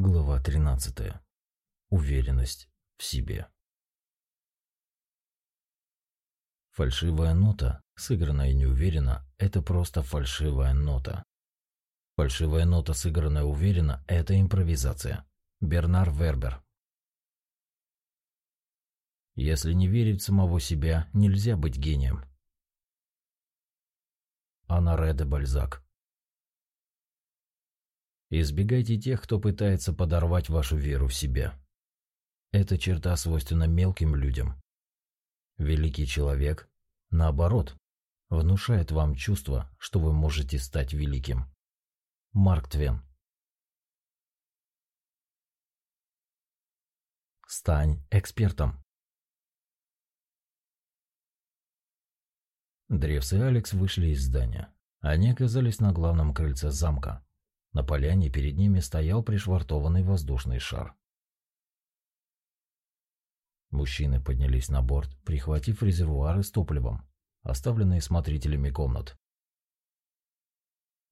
Глава 13. Уверенность в себе. Фальшивая нота, сыгранная неуверенно, это просто фальшивая нота. Фальшивая нота, сыгранная уверенно, это импровизация. Бернар Вербер. Если не верить в самого себя, нельзя быть гением. Анаре де Бальзак. Избегайте тех, кто пытается подорвать вашу веру в себя. Эта черта свойственна мелким людям. Великий человек, наоборот, внушает вам чувство, что вы можете стать великим. Марк Твен Стань экспертом. Древс и Алекс вышли из здания. Они оказались на главном крыльце замка. На поляне перед ними стоял пришвартованный воздушный шар. Мужчины поднялись на борт, прихватив резервуары с топливом, оставленные смотрителями комнат.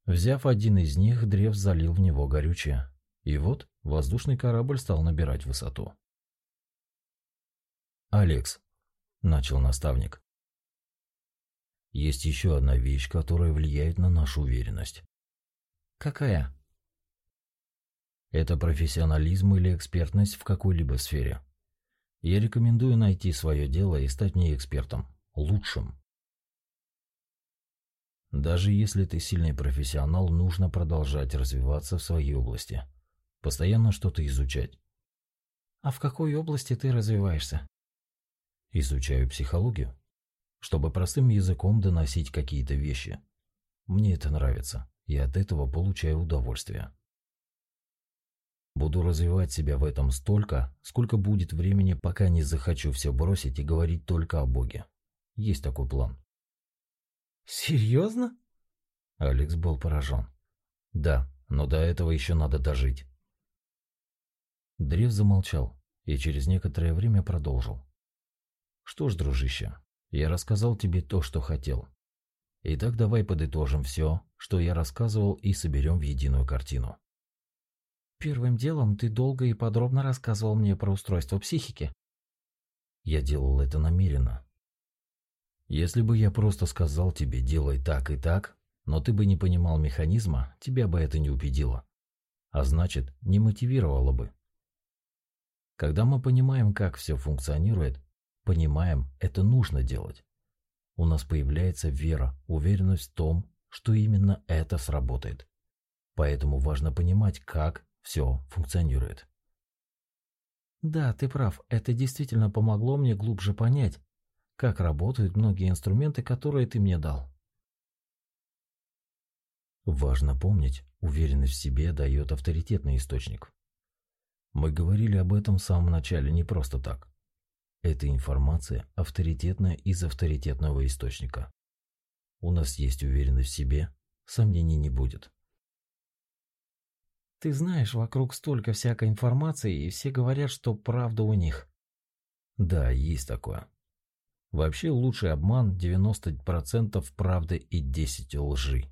Взяв один из них, Древ залил в него горючее. И вот воздушный корабль стал набирать высоту. «Алекс», — начал наставник, — «есть еще одна вещь, которая влияет на нашу уверенность. Какая? Это профессионализм или экспертность в какой-либо сфере. Я рекомендую найти свое дело и стать не экспертом, лучшим. Даже если ты сильный профессионал, нужно продолжать развиваться в своей области. Постоянно что-то изучать. А в какой области ты развиваешься? Изучаю психологию, чтобы простым языком доносить какие-то вещи. Мне это нравится и от этого получаю удовольствие. Буду развивать себя в этом столько, сколько будет времени, пока не захочу все бросить и говорить только о Боге. Есть такой план. Серьезно? Алекс был поражен. Да, но до этого еще надо дожить. Древ замолчал и через некоторое время продолжил. Что ж, дружище, я рассказал тебе то, что хотел. Итак, давай подытожим все, что я рассказывал, и соберем в единую картину. Первым делом ты долго и подробно рассказывал мне про устройство психики. Я делал это намеренно. Если бы я просто сказал тебе «делай так и так», но ты бы не понимал механизма, тебя бы это не убедило. А значит, не мотивировало бы. Когда мы понимаем, как все функционирует, понимаем, это нужно делать у нас появляется вера, уверенность в том, что именно это сработает. Поэтому важно понимать, как все функционирует. Да, ты прав, это действительно помогло мне глубже понять, как работают многие инструменты, которые ты мне дал. Важно помнить, уверенность в себе дает авторитетный источник. Мы говорили об этом в самом начале не просто так. Эта информация авторитетная из авторитетного источника. У нас есть уверенность в себе, сомнений не будет. Ты знаешь, вокруг столько всякой информации, и все говорят, что правда у них. Да, есть такое. Вообще лучший обман 90% правды и 10 лжи.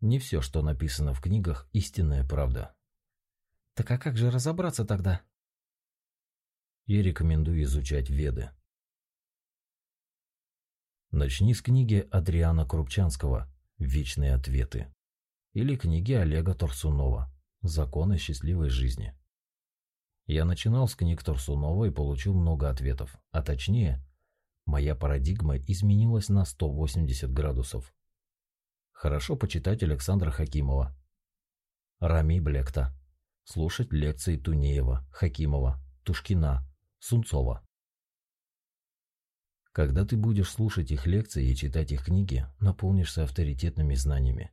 Не все, что написано в книгах, истинная правда. Так а как же разобраться тогда? и рекомендую изучать Веды. Начни с книги Адриана Крупчанского «Вечные ответы» или книги Олега Торсунова «Законы счастливой жизни». Я начинал с книг Торсунова и получил много ответов, а точнее, моя парадигма изменилась на 180 градусов. Хорошо почитать Александра Хакимова, Рами Блекта, слушать лекции Тунеева, Хакимова, Тушкина, Сунцова. Когда ты будешь слушать их лекции и читать их книги, наполнишься авторитетными знаниями.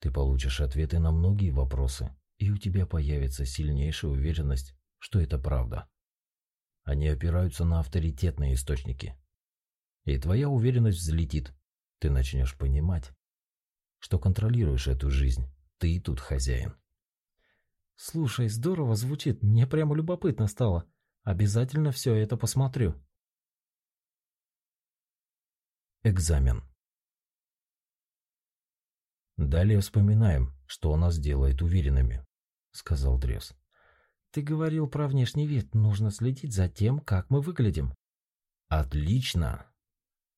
Ты получишь ответы на многие вопросы, и у тебя появится сильнейшая уверенность, что это правда. Они опираются на авторитетные источники. И твоя уверенность взлетит. Ты начнешь понимать, что контролируешь эту жизнь. Ты тут хозяин. Слушай, здорово звучит. Мне прямо любопытно стало. Обязательно все это посмотрю. Экзамен. Далее вспоминаем, что нас делает уверенными. — сказал Древс. «Ты говорил про внешний вид. Нужно следить за тем, как мы выглядим». «Отлично!»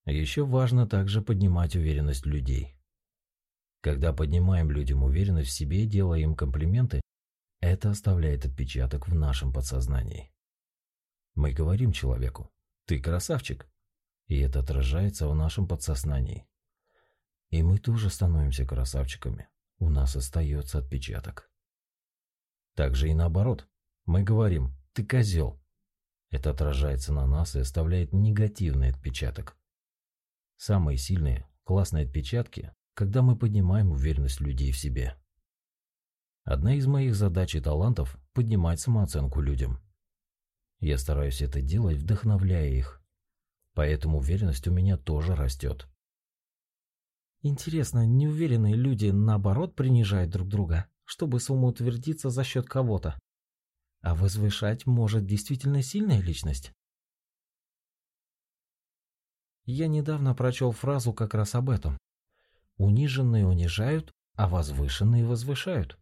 Еще важно также поднимать уверенность людей. Когда поднимаем людям уверенность в себе, делая им комплименты, это оставляет отпечаток в нашем подсознании. Мы говорим человеку «ты красавчик», и это отражается в нашем подсознании. И мы тоже становимся красавчиками, у нас остается отпечаток. Также и наоборот, мы говорим «ты козел», это отражается на нас и оставляет негативный отпечаток. Самые сильные, классные отпечатки, когда мы поднимаем уверенность людей в себе. Одна из моих задач и талантов – поднимать самооценку людям. Я стараюсь это делать, вдохновляя их. Поэтому уверенность у меня тоже растет. Интересно, неуверенные люди наоборот принижают друг друга, чтобы самоутвердиться за счет кого-то? А возвышать может действительно сильная личность? Я недавно прочел фразу как раз об этом. Униженные унижают, а возвышенные возвышают.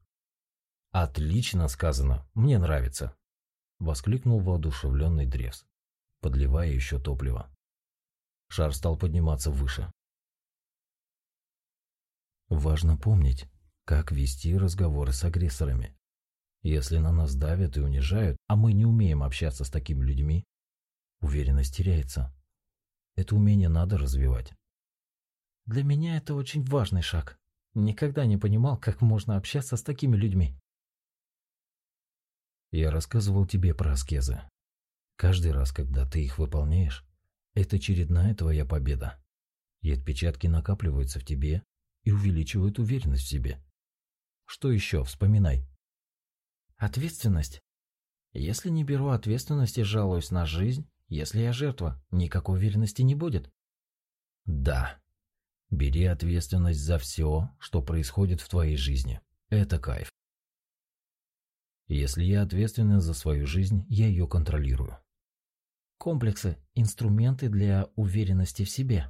«Отлично сказано, мне нравится», — воскликнул воодушевленный Древс, подливая еще топливо. Шар стал подниматься выше. Важно помнить, как вести разговоры с агрессорами. Если на нас давят и унижают, а мы не умеем общаться с такими людьми, уверенность теряется. Это умение надо развивать. Для меня это очень важный шаг. Никогда не понимал, как можно общаться с такими людьми. Я рассказывал тебе про аскезы. Каждый раз, когда ты их выполняешь, это очередная твоя победа. И отпечатки накапливаются в тебе и увеличивают уверенность в себе. Что еще? Вспоминай. Ответственность. Если не беру ответственность и жалуюсь на жизнь, если я жертва, никакой уверенности не будет. Да. Бери ответственность за все, что происходит в твоей жизни. Это кайф. Если я ответственен за свою жизнь, я ее контролирую. Комплексы – инструменты для уверенности в себе.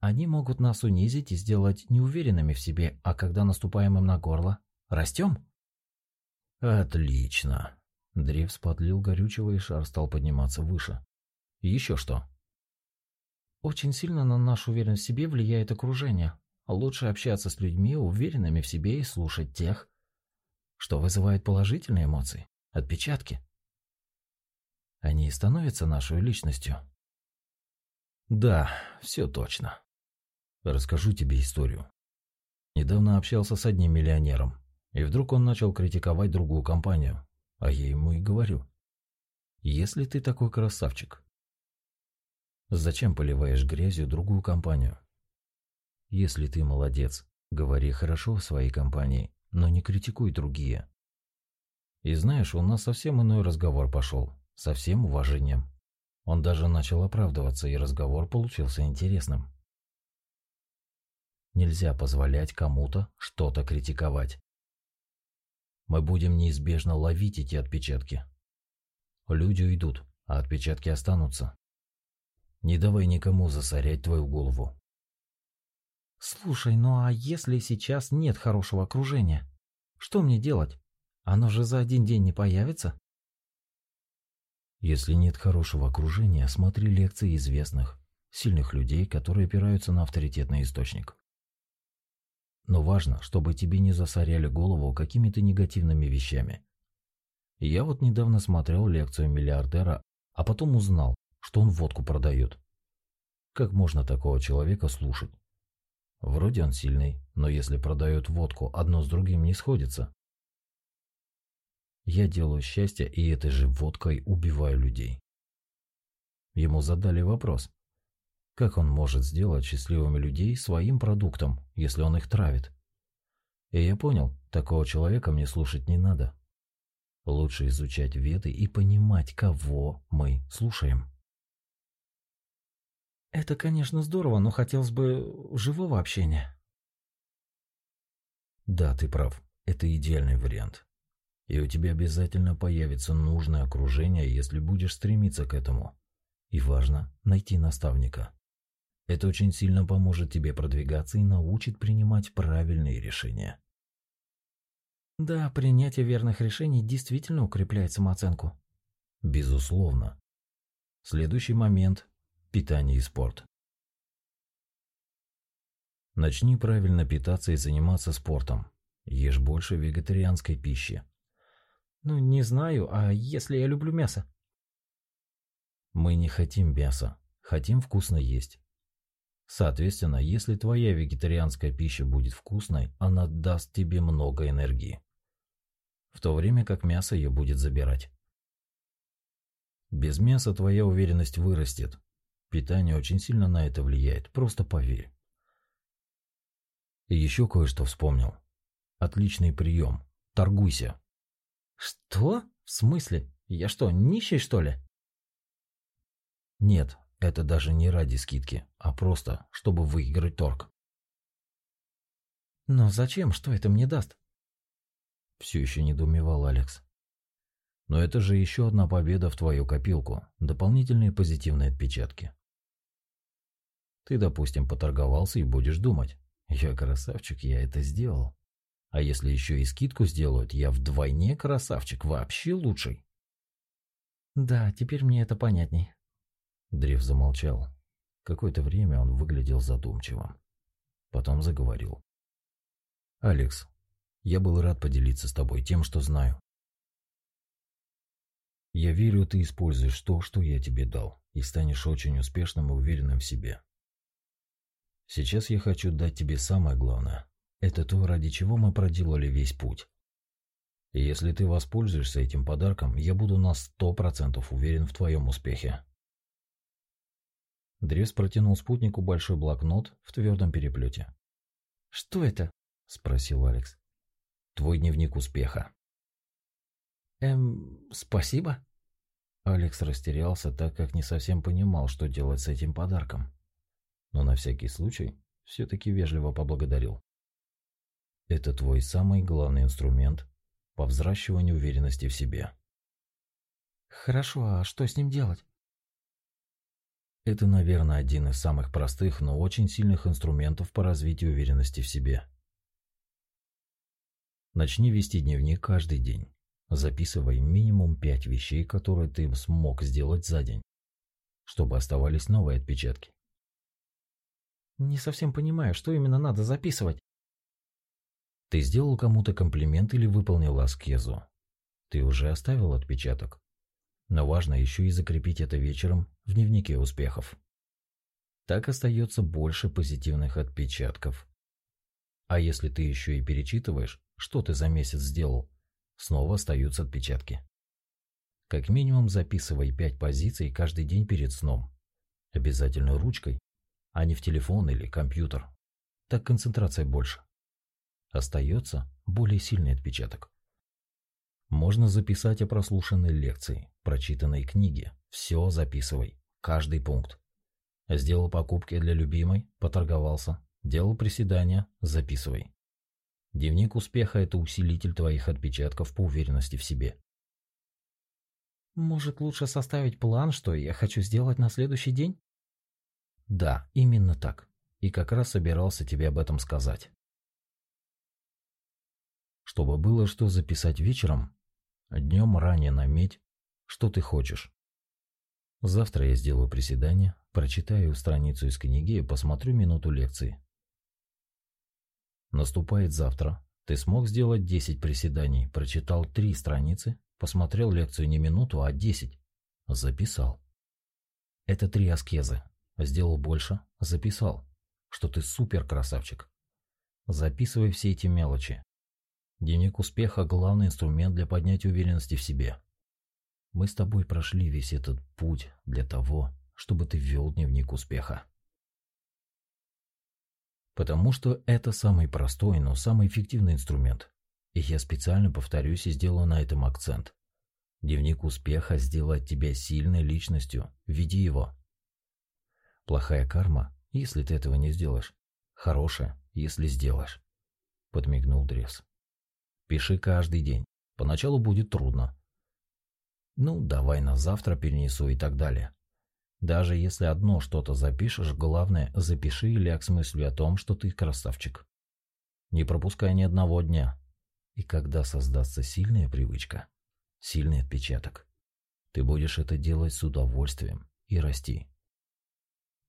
Они могут нас унизить и сделать неуверенными в себе, а когда наступаем им на горло, растем. Отлично. Древс подлил горючего, и шар стал подниматься выше. Еще что? Очень сильно на нашу уверенность в себе влияет окружение. Лучше общаться с людьми, уверенными в себе, и слушать тех, что вызывает положительные эмоции, отпечатки. Они становятся нашей личностью. Да, все точно. Расскажу тебе историю. Недавно общался с одним миллионером, и вдруг он начал критиковать другую компанию, а я ему и говорю. Если ты такой красавчик, зачем поливаешь грязью другую компанию? Если ты молодец, говори хорошо в своей компании, но не критикуй другие. И знаешь, у нас совсем иной разговор пошел, со всем уважением. Он даже начал оправдываться, и разговор получился интересным. Нельзя позволять кому-то что-то критиковать. Мы будем неизбежно ловить эти отпечатки. Люди уйдут, а отпечатки останутся. Не давай никому засорять твою голову. Слушай, ну а если сейчас нет хорошего окружения? Что мне делать? Оно же за один день не появится? Если нет хорошего окружения, смотри лекции известных, сильных людей, которые опираются на авторитетный источник. Но важно, чтобы тебе не засоряли голову какими-то негативными вещами. Я вот недавно смотрел лекцию миллиардера, а потом узнал, что он водку продает. Как можно такого человека слушать? Вроде он сильный, но если продает водку, одно с другим не сходится. Я делаю счастье и этой же водкой убиваю людей. Ему задали вопрос, как он может сделать счастливыми людей своим продуктом, если он их травит? И я понял, такого человека мне слушать не надо. Лучше изучать веды и понимать, кого мы слушаем. Это, конечно, здорово, но хотелось бы живого общения. Да, ты прав. Это идеальный вариант. И у тебя обязательно появится нужное окружение, если будешь стремиться к этому. И важно найти наставника. Это очень сильно поможет тебе продвигаться и научит принимать правильные решения. Да, принятие верных решений действительно укрепляет самооценку. Безусловно. Следующий момент – питание и спорт. Начни правильно питаться и заниматься спортом. Ешь больше вегетарианской пищи. Ну, не знаю, а если я люблю мясо? Мы не хотим мяса, хотим вкусно есть. Соответственно, если твоя вегетарианская пища будет вкусной, она даст тебе много энергии. В то время как мясо ее будет забирать. Без мяса твоя уверенность вырастет. Питание очень сильно на это влияет, просто поверь. И еще кое-что вспомнил. Отличный прием. Торгуйся. Что? В смысле? Я что, нищий, что ли? Нет, это даже не ради скидки, а просто, чтобы выиграть торг. Но зачем? Что это мне даст? Все еще недоумевал Алекс. Но это же еще одна победа в твою копилку, дополнительные позитивные отпечатки. Ты, допустим, поторговался и будешь думать. Я красавчик, я это сделал. А если еще и скидку сделают, я вдвойне красавчик, вообще лучший. Да, теперь мне это понятней. Древ замолчал. Какое-то время он выглядел задумчивым. Потом заговорил. «Алекс, я был рад поделиться с тобой тем, что знаю. Я верю, ты используешь то, что я тебе дал, и станешь очень успешным и уверенным в себе. Сейчас я хочу дать тебе самое главное. Это то, ради чего мы проделали весь путь. Если ты воспользуешься этим подарком, я буду на сто процентов уверен в твоем успехе. Древс протянул спутнику большой блокнот в твердом переплете. «Что это?» – спросил Алекс. «Твой дневник успеха». «Эм, спасибо?» Алекс растерялся, так как не совсем понимал, что делать с этим подарком. Но на всякий случай все-таки вежливо поблагодарил. Это твой самый главный инструмент по взращиванию уверенности в себе. Хорошо, а что с ним делать? Это, наверное, один из самых простых, но очень сильных инструментов по развитию уверенности в себе. Начни вести дневник каждый день. Записывай минимум пять вещей, которые ты смог сделать за день, чтобы оставались новые отпечатки. Не совсем понимаю, что именно надо записывать. Ты сделал кому-то комплимент или выполнил аскезу. Ты уже оставил отпечаток. Но важно еще и закрепить это вечером в дневнике успехов. Так остается больше позитивных отпечатков. А если ты еще и перечитываешь, что ты за месяц сделал, снова остаются отпечатки. Как минимум записывай пять позиций каждый день перед сном. Обязательно ручкой, а не в телефон или компьютер. Так концентрация больше. Остается более сильный отпечаток. Можно записать о прослушанной лекции, прочитанной книге. Все записывай, каждый пункт. Сделал покупки для любимой, поторговался, делал приседания, записывай. Дневник успеха – это усилитель твоих отпечатков по уверенности в себе. Может, лучше составить план, что я хочу сделать на следующий день? Да, именно так. И как раз собирался тебе об этом сказать. Чтобы было что записать вечером, Днем ранее наметь, что ты хочешь. Завтра я сделаю приседание, прочитаю страницу из книги и посмотрю минуту лекции. Наступает завтра. Ты смог сделать 10 приседаний, прочитал 3 страницы, посмотрел лекцию не минуту, а 10. Записал. Это три аскезы. Сделал больше, записал, что ты супер красавчик. Записывай все эти мелочи. Дневник успеха – главный инструмент для поднятия уверенности в себе. Мы с тобой прошли весь этот путь для того, чтобы ты вел дневник успеха. Потому что это самый простой, но самый эффективный инструмент. И я специально повторюсь и сделаю на этом акцент. Дневник успеха сделает тебя сильной личностью. Веди его. Плохая карма, если ты этого не сделаешь. Хорошая, если сделаешь. Подмигнул Древс. Пиши каждый день. Поначалу будет трудно. Ну, давай на завтра перенесу и так далее. Даже если одно что-то запишешь, главное, запиши и ляг с мыслью о том, что ты красавчик. Не пропускай ни одного дня. И когда создастся сильная привычка, сильный отпечаток, ты будешь это делать с удовольствием и расти.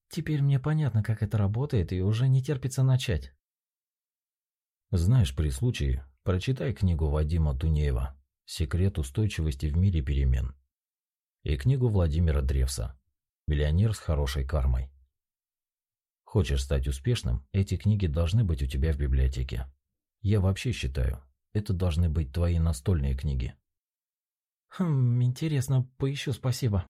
Теперь мне понятно, как это работает, и уже не терпится начать. Знаешь, при случае, прочитай книгу Вадима Тунеева «Секрет устойчивости в мире перемен» и книгу Владимира Древса «Миллионер с хорошей кармой». Хочешь стать успешным, эти книги должны быть у тебя в библиотеке. Я вообще считаю, это должны быть твои настольные книги. Хм, интересно, поищу, спасибо.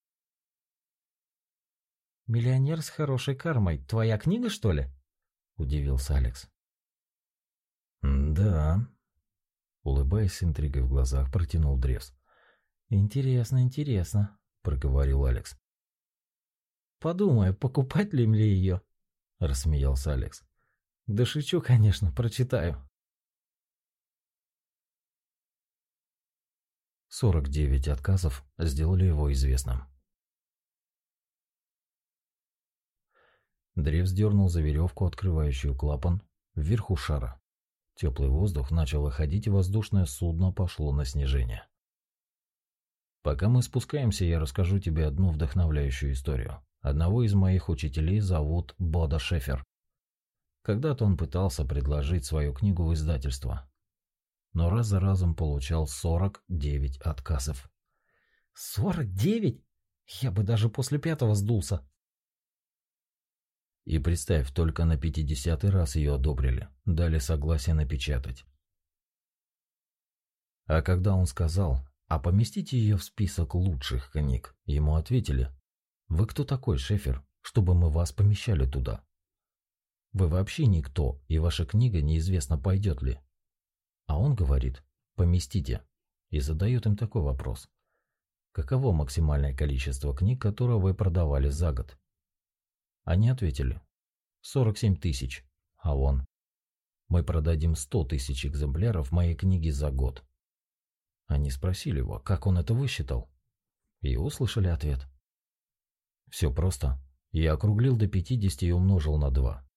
«Миллионер с хорошей кармой. Твоя книга, что ли?» – удивился Алекс. «Да», – улыбаясь с интригой в глазах, протянул Древс. «Интересно, интересно», – проговорил Алекс. «Подумаю, покупать ли мне ее?» – рассмеялся Алекс. «Да шучу, конечно, прочитаю». 49 отказов сделали его известным. Древс дернул за веревку, открывающую клапан, вверху шара. Теплый воздух начал выходить, и воздушное судно пошло на снижение. Пока мы спускаемся, я расскажу тебе одну вдохновляющую историю. Одного из моих учителей зовут Бода Шефер. Когда-то он пытался предложить свою книгу в издательство, но раз за разом получал 49 отказов. 49? Я бы даже после пятого сдулся. И представь, только на пятидесятый раз ее одобрили, дали согласие напечатать. А когда он сказал, а поместите ее в список лучших книг, ему ответили, вы кто такой, Шефер, чтобы мы вас помещали туда? Вы вообще никто, и ваша книга неизвестно пойдет ли. А он говорит, поместите, и задает им такой вопрос. Каково максимальное количество книг, которые вы продавали за год? Они ответили. 47 тысяч. А он. Мы продадим 100 тысяч экземпляров моей книги за год. Они спросили его, как он это высчитал. И услышали ответ. Все просто. Я округлил до 50 и умножил на 2.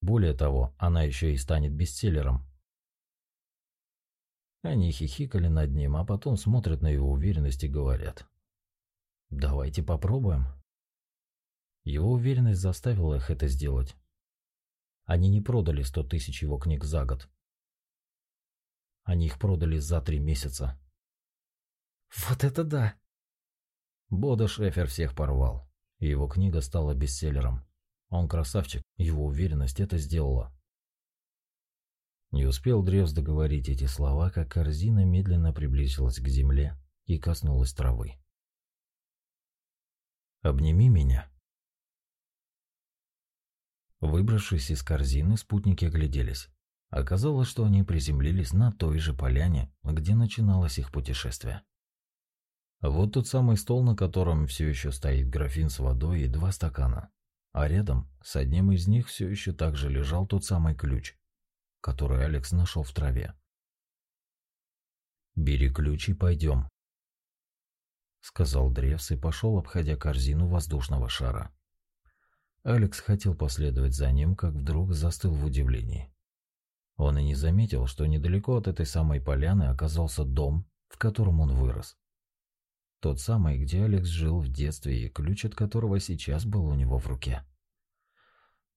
Более того, она еще и станет бестселлером. Они хихикали над ним, а потом смотрят на его уверенность и говорят. «Давайте попробуем». Его уверенность заставила их это сделать. Они не продали сто тысяч его книг за год. Они их продали за три месяца. Вот это да! Бода Шефер всех порвал, и его книга стала бестселлером. Он красавчик, его уверенность это сделала. Не успел Древс договорить эти слова, как корзина медленно приблизилась к земле и коснулась травы. «Обними меня», Выбравшись из корзины, спутники огляделись. Оказалось, что они приземлились на той же поляне, где начиналось их путешествие. Вот тот самый стол, на котором все еще стоит графин с водой и два стакана. А рядом, с одним из них, все еще также лежал тот самый ключ, который Алекс нашел в траве. «Бери ключ и пойдем», — сказал Древс и пошел, обходя корзину воздушного шара. Алекс хотел последовать за ним, как вдруг застыл в удивлении. Он и не заметил, что недалеко от этой самой поляны оказался дом, в котором он вырос. Тот самый, где Алекс жил в детстве и ключ от которого сейчас был у него в руке.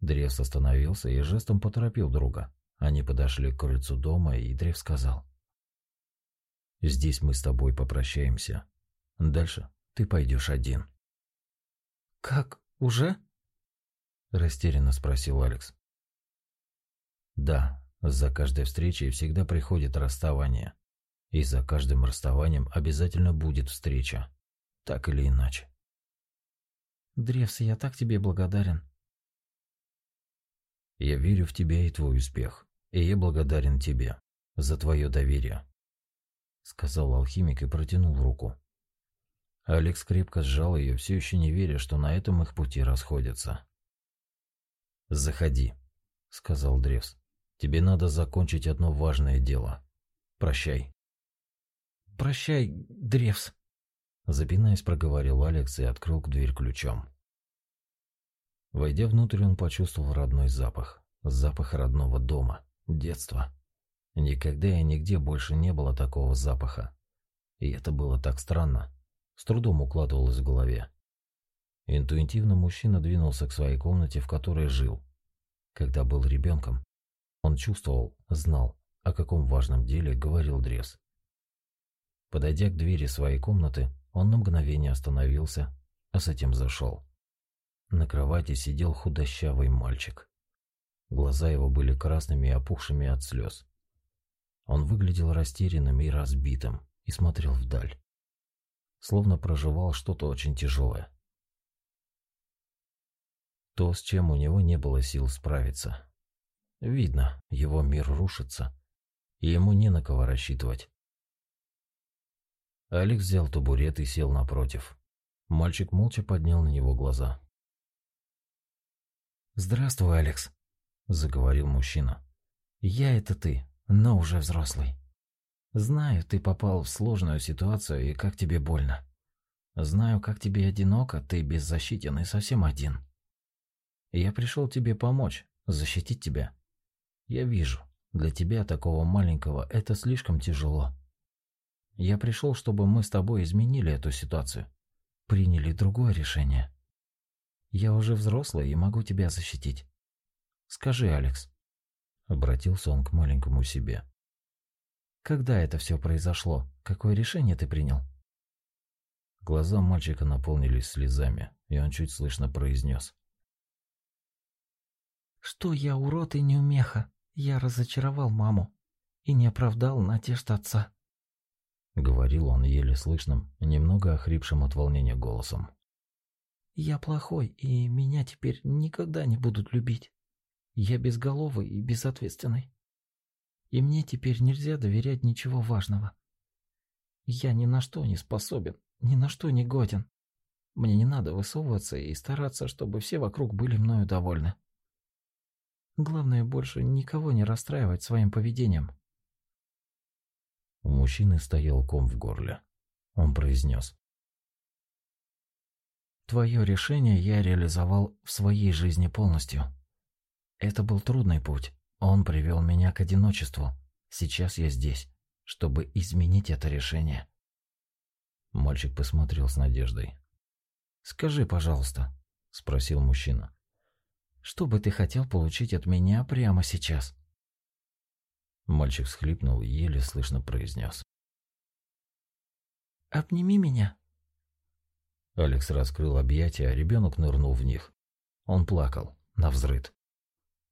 Древс остановился и жестом поторопил друга. Они подошли к крыльцу дома, и Древ сказал. «Здесь мы с тобой попрощаемся. Дальше ты пойдешь один». «Как? Уже?» Растерянно спросил Алекс. Да, за каждой встречей всегда приходит расставание. И за каждым расставанием обязательно будет встреча. Так или иначе. Древс, я так тебе благодарен. Я верю в тебя и твой успех. И я благодарен тебе за твое доверие. Сказал алхимик и протянул руку. Алекс крепко сжал ее, все еще не веря, что на этом их пути расходятся. «Заходи», — сказал Древс. «Тебе надо закончить одно важное дело. Прощай». «Прощай, Древс», — запинаясь, проговорил Алекс и открыл дверь ключом. Войдя внутрь, он почувствовал родной запах. Запах родного дома, детства. Никогда и нигде больше не было такого запаха. И это было так странно. С трудом укладывалось в голове. Интуитивно мужчина двинулся к своей комнате, в которой жил. Когда был ребенком, он чувствовал, знал, о каком важном деле говорил Дрес. Подойдя к двери своей комнаты, он на мгновение остановился, а затем зашел. На кровати сидел худощавый мальчик. Глаза его были красными и опухшими от слез. Он выглядел растерянным и разбитым и смотрел вдаль, словно проживал что-то очень тяжелое. То, с чем у него не было сил справиться. Видно, его мир рушится, и ему не на кого рассчитывать. Алекс взял табурет и сел напротив. Мальчик молча поднял на него глаза. «Здравствуй, Алекс», — заговорил мужчина. «Я — это ты, но уже взрослый. Знаю, ты попал в сложную ситуацию и как тебе больно. Знаю, как тебе одиноко, ты беззащитен и совсем один. Я пришел тебе помочь, защитить тебя. Я вижу, для тебя, такого маленького, это слишком тяжело. Я пришел, чтобы мы с тобой изменили эту ситуацию. Приняли другое решение. Я уже взрослый и могу тебя защитить. Скажи, Алекс. Обратился он к маленькому себе. Когда это все произошло? Какое решение ты принял? Глаза мальчика наполнились слезами, и он чуть слышно произнес. «Что я урод и неумеха? Я разочаровал маму и не оправдал надежд отца. — говорил он еле слышным, немного охрипшим от волнения голосом. «Я плохой, и меня теперь никогда не будут любить. Я безголовый и безответственный. И мне теперь нельзя доверять ничего важного. Я ни на что не способен, ни на что не годен. Мне не надо высовываться и стараться, чтобы все вокруг были мною довольны. Главное больше никого не расстраивать своим поведением. У мужчины стоял ком в горле. Он произнес. «Твое решение я реализовал в своей жизни полностью. Это был трудный путь. Он привел меня к одиночеству. Сейчас я здесь, чтобы изменить это решение». Мальчик посмотрел с надеждой. «Скажи, пожалуйста», — спросил мужчина. «Что бы ты хотел получить от меня прямо сейчас?» Мальчик всхлипнул и еле слышно произнес. «Обними меня». Алекс раскрыл объятия, а ребенок нырнул в них. Он плакал, навзрыд.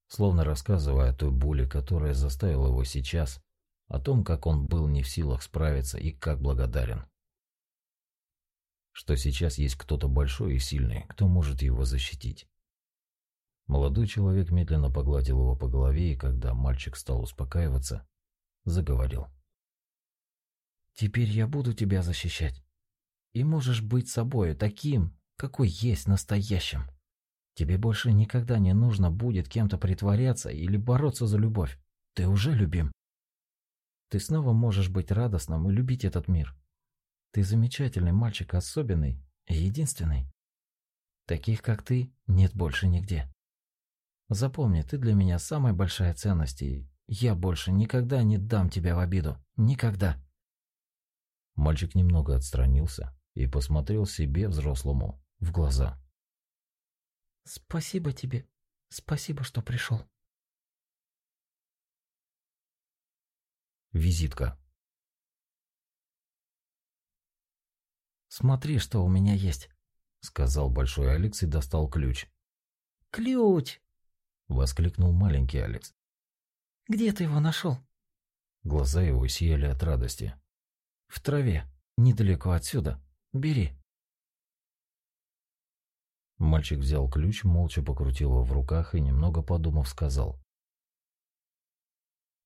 Словно рассказывая о той боли, которая заставила его сейчас, о том, как он был не в силах справиться и как благодарен. Что сейчас есть кто-то большой и сильный, кто может его защитить. Молодой человек медленно погладил его по голове, и когда мальчик стал успокаиваться, заговорил. «Теперь я буду тебя защищать. И можешь быть собой таким, какой есть настоящим. Тебе больше никогда не нужно будет кем-то притворяться или бороться за любовь. Ты уже любим. Ты снова можешь быть радостным и любить этот мир. Ты замечательный мальчик, особенный и единственный. Таких, как ты, нет больше нигде. Запомни, ты для меня самая большая ценность, и я больше никогда не дам тебя в обиду. Никогда. Мальчик немного отстранился и посмотрел себе, взрослому, в глаза. Спасибо тебе. Спасибо, что пришел. Визитка. «Смотри, что у меня есть», — сказал Большой Алекс и достал ключ. «Ключ!» — воскликнул маленький Алекс. «Где ты его нашел?» Глаза его сияли от радости. «В траве, недалеко отсюда. Бери». Мальчик взял ключ, молча покрутил его в руках и, немного подумав, сказал.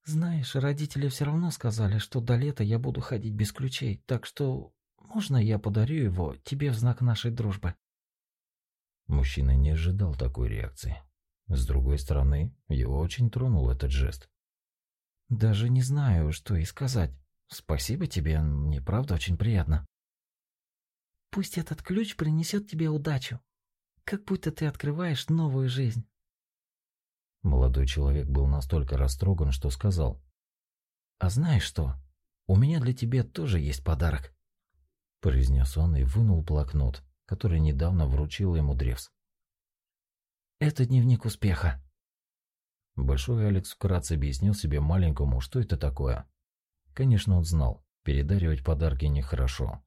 «Знаешь, родители все равно сказали, что до лета я буду ходить без ключей, так что можно я подарю его тебе в знак нашей дружбы?» Мужчина не ожидал такой реакции. С другой стороны, его очень тронул этот жест. «Даже не знаю, что и сказать. Спасибо тебе, мне правда очень приятно». «Пусть этот ключ принесет тебе удачу. Как будто ты открываешь новую жизнь». Молодой человек был настолько растроган, что сказал. «А знаешь что? У меня для тебя тоже есть подарок», – произнес он и вынул блокнот, который недавно вручил ему Древс. «Это дневник успеха». Большой Алекс вкратце объяснил себе маленькому, что это такое. Конечно, он знал, передаривать подарки нехорошо.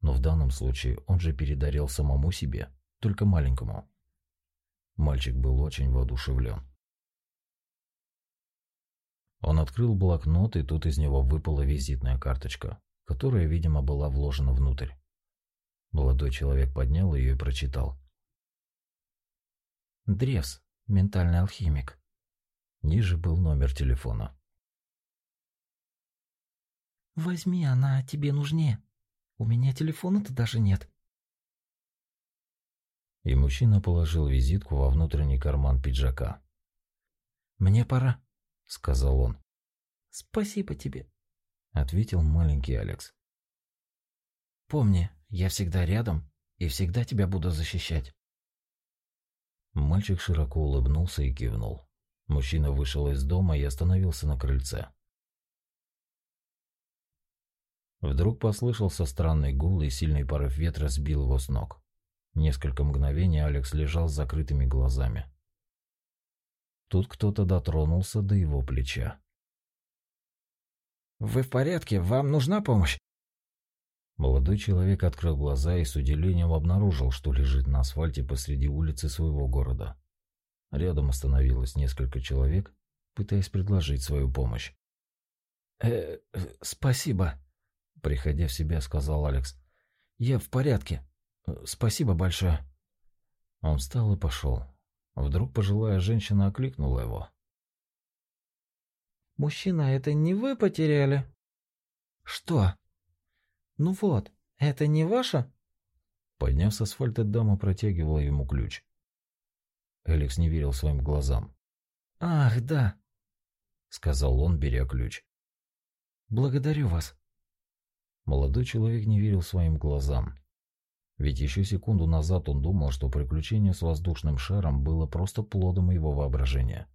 Но в данном случае он же передарил самому себе, только маленькому. Мальчик был очень воодушевлен. Он открыл блокнот, и тут из него выпала визитная карточка, которая, видимо, была вложена внутрь. Молодой человек поднял ее и прочитал. «Древс, ментальный алхимик». Ниже был номер телефона. «Возьми, она тебе нужнее. У меня телефона-то даже нет». И мужчина положил визитку во внутренний карман пиджака. «Мне пора», — сказал он. «Спасибо тебе», — ответил маленький Алекс. «Помни, я всегда рядом и всегда тебя буду защищать». Мальчик широко улыбнулся и кивнул. Мужчина вышел из дома и остановился на крыльце. Вдруг послышался странный гул, и сильный порыв ветра сбил его с ног. Несколько мгновений Алекс лежал с закрытыми глазами. Тут кто-то дотронулся до его плеча. «Вы в порядке? Вам нужна помощь?» Молодой человек открыл глаза и с удивлением обнаружил, что лежит на асфальте посреди улицы своего города. Рядом остановилось несколько человек, пытаясь предложить свою помощь. «Э, -э спасибо», — приходя в себя, сказал Алекс. «Я в порядке. Спасибо большое». Он встал и пошел. Вдруг пожилая женщина окликнула его. «Мужчина, это не вы потеряли?» «Что?» «Ну вот, это не ваша?» Подняв с асфальта, дама протягивала ему ключ. Алекс не верил своим глазам. «Ах, да», — сказал он, беря ключ. «Благодарю вас». Молодой человек не верил своим глазам. Ведь еще секунду назад он думал, что приключение с воздушным шаром было просто плодом его воображения.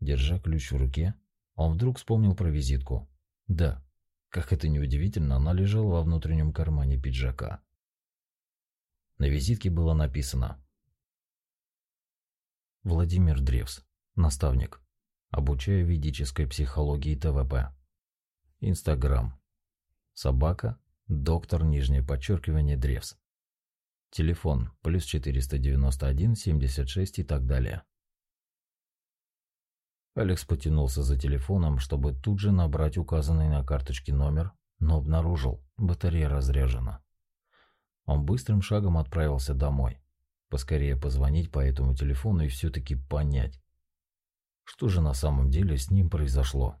Держа ключ в руке, он вдруг вспомнил про визитку. Да, как это неудивительно, она лежала во внутреннем кармане пиджака. На визитке было написано Владимир Древс, наставник. Обучаю ведической психологии ТВП. Инстаграм. Собака Доктор, нижнее подчеркивание, Древс. Телефон, плюс 491, 76 и так далее. Алекс потянулся за телефоном, чтобы тут же набрать указанный на карточке номер, но обнаружил, батарея разряжена. Он быстрым шагом отправился домой. Поскорее позвонить по этому телефону и все-таки понять, что же на самом деле с ним произошло.